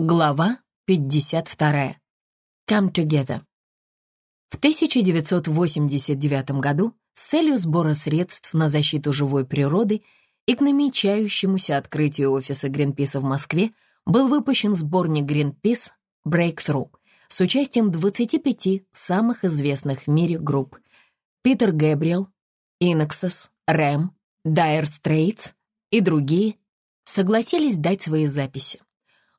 Глава 52. Come Together. В 1989 году с целью сбора средств на защиту живой природы и к намечающемуся открытию офиса Гринписа в Москве был выпущен сборник Greenpeace Breakthrough с участием 25 самых известных в мире групп Питер Гэбриэл, Иноксас, Рэм, Dire Straits и другие согласились дать свои записи.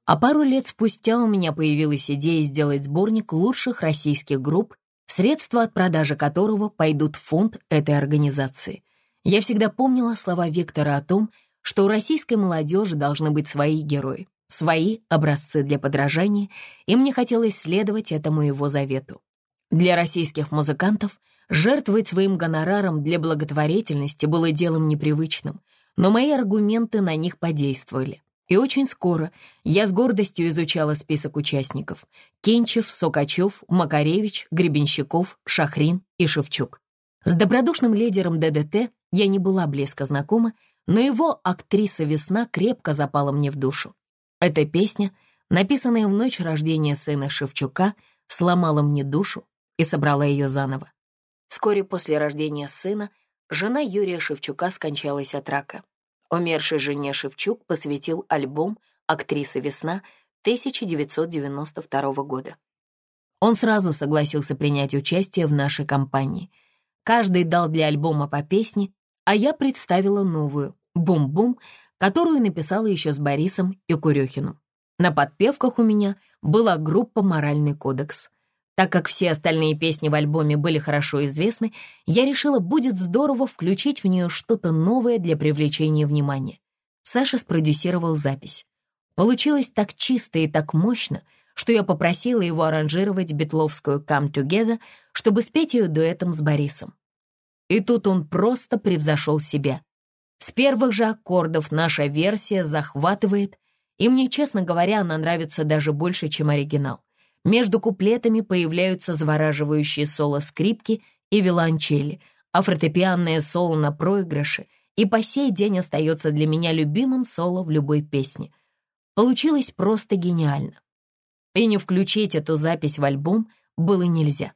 А пару лет спустя у меня появилась идея сделать сборник лучших российских групп, средства от продажи которого пойдут в фонд этой организации. Я всегда помнила слова Виктора о том, что у российской молодежи должны быть свои герои, свои образцы для подражания, и мне хотелось следовать этому его завету. Для российских музыкантов жертвовать своим гонораром для благотворительности было делом непривычным, но мои аргументы на них подействовали. И очень скоро я с гордостью изучала список участников. Кенчев, Сокачев, Макаревич, Гребенщиков, Шахрин и Шевчук. С добродушным лидером ДДТ я не была близко знакома, но его актриса «Весна» крепко запала мне в душу. Эта песня, написанная в ночь рождения сына Шевчука, сломала мне душу и собрала ее заново. Вскоре после рождения сына жена Юрия Шевчука скончалась от рака. Умершей жене Шевчук посвятил альбом «Актриса весна» 1992 года. Он сразу согласился принять участие в нашей кампании. Каждый дал для альбома по песне, а я представила новую «Бум-бум», которую написала еще с Борисом и Курехиным. На подпевках у меня была группа «Моральный кодекс». Так как все остальные песни в альбоме были хорошо известны, я решила, будет здорово включить в нее что-то новое для привлечения внимания. Саша спродюсировал запись. Получилось так чисто и так мощно, что я попросила его аранжировать битловскую «Come Together», чтобы спеть ее дуэтом с Борисом. И тут он просто превзошел себя. С первых же аккордов наша версия захватывает, и мне, честно говоря, она нравится даже больше, чем оригинал. Между куплетами появляются завораживающие соло скрипки и виолончели, а фортепианное соло на проигрыше и по сей день остается для меня любимым соло в любой песне. Получилось просто гениально. И не включить эту запись в альбом было нельзя.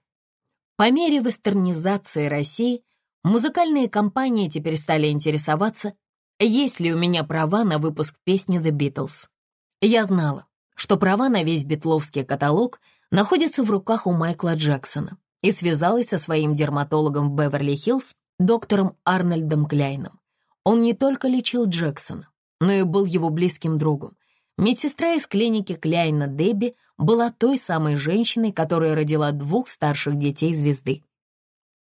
По мере вестернизации России музыкальные компании теперь стали интересоваться, есть ли у меня права на выпуск песни The Beatles. Я знала, что права на весь битловский каталог находятся в руках у Майкла Джексона и связалась со своим дерматологом в Беверли-Хиллз, доктором Арнольдом Кляйном. Он не только лечил Джексона, но и был его близким другом. Медсестра из клиники Кляйна Дебби была той самой женщиной, которая родила двух старших детей звезды.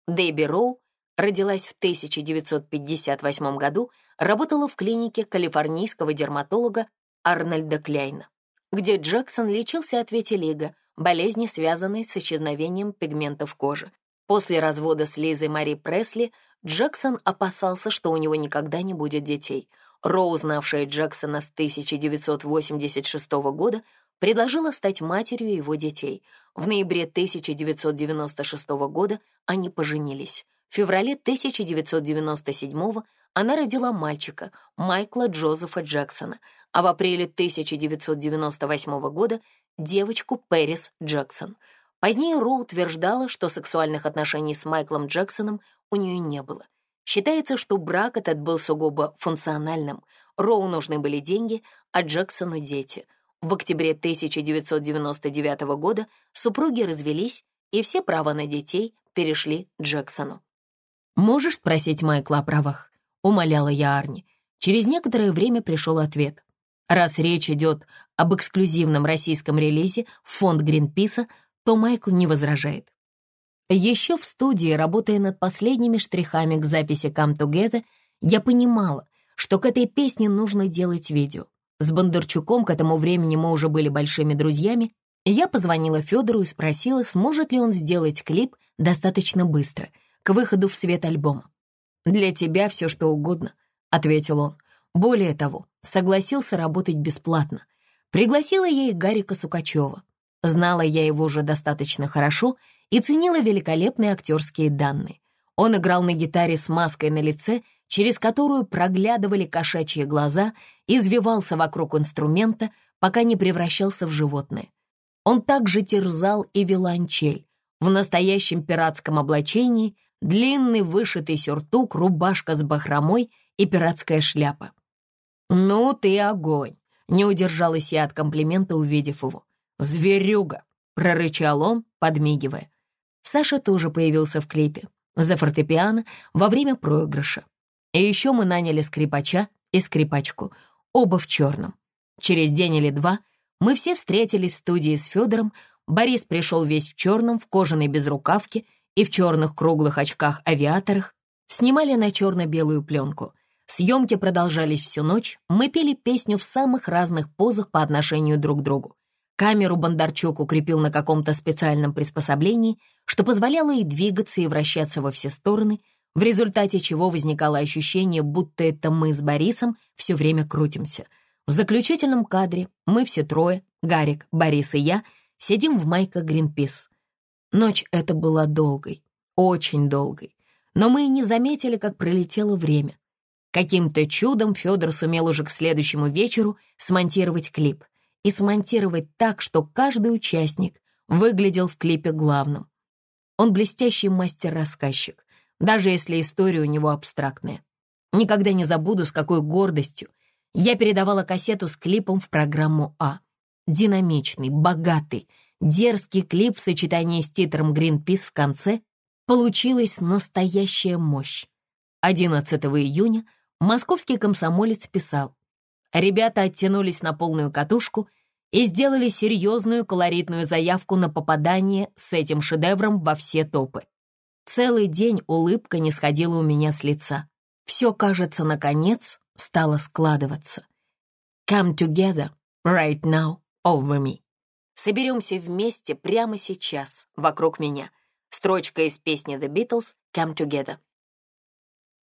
Дебби Роу родилась в 1958 году, работала в клинике калифорнийского дерматолога Арнольда Кляйна где Джексон лечился от ветилиго, болезни, связанной с исчезновением пигментов кожи. После развода с Лизой Мари Пресли Джексон опасался, что у него никогда не будет детей. Роу, знавшая Джексона с 1986 года, предложила стать матерью его детей. В ноябре 1996 года они поженились. В феврале 1997 она родила мальчика, Майкла Джозефа Джексона, а в апреле 1998 года девочку Пэрис Джексон. Позднее Роу утверждала, что сексуальных отношений с Майклом Джексоном у нее не было. Считается, что брак этот был сугубо функциональным. Роу нужны были деньги, а Джексону — дети. В октябре 1999 года супруги развелись, и все права на детей перешли Джексону. «Можешь спросить Майкла о правах?» — умоляла я Арни. Через некоторое время пришел ответ. Раз речь идет об эксклюзивном российском релизе в фонд Гринписа, то Майкл не возражает. Еще в студии, работая над последними штрихами к записи «Come Together», я понимала, что к этой песне нужно делать видео. С Бондарчуком к этому времени мы уже были большими друзьями, я позвонила Федору и спросила, сможет ли он сделать клип достаточно быстро, к выходу в свет альбома. «Для тебя все что угодно», — ответил он. Более того, согласился работать бесплатно. Пригласила я и Гарика Сукачева. Знала я его уже достаточно хорошо и ценила великолепные актерские данные. Он играл на гитаре с маской на лице, через которую проглядывали кошачьи глаза, извивался вокруг инструмента, пока не превращался в животное. Он также терзал и виолончель. В настоящем пиратском облачении длинный вышитый сюртук, рубашка с бахромой и пиратская шляпа. «Ну ты огонь!» — не удержалась я от комплимента, увидев его. «Зверюга!» — прорычал он, подмигивая. Саша тоже появился в клипе за фортепиано во время проигрыша. И еще мы наняли скрипача и скрипачку, оба в черном. Через день или два мы все встретились в студии с Федором. Борис пришел весь в черном, в кожаной безрукавке и в черных круглых очках-авиаторах. Снимали на черно-белую пленку. Съемки продолжались всю ночь. Мы пели песню в самых разных позах по отношению друг к другу. Камеру Бондарчук укрепил на каком-то специальном приспособлении, что позволяло ей двигаться и вращаться во все стороны, в результате чего возникало ощущение, будто это мы с Борисом все время крутимся. В заключительном кадре мы все трое, Гарик, Борис и я, сидим в майках Гринпис. Ночь эта была долгой, очень долгой, но мы и не заметили, как пролетело время. Каким-то чудом Федор сумел уже к следующему вечеру смонтировать клип — и смонтировать так, что каждый участник выглядел в клипе главным. Он блестящий мастер-рассказчик, даже если история у него абстрактная. Никогда не забуду, с какой гордостью я передавала кассету с клипом в программу А. Динамичный, богатый, дерзкий клип в сочетании с титром «Гринпис» в конце получилась настоящая мощь. 11 июня московский комсомолец писал Ребята оттянулись на полную катушку и сделали серьезную колоритную заявку на попадание с этим шедевром во все топы. Целый день улыбка не сходила у меня с лица. Все, кажется, наконец стало складываться. Come together right now over me. Соберемся вместе прямо сейчас, вокруг меня. Строчка из песни The Beatles «Come Together».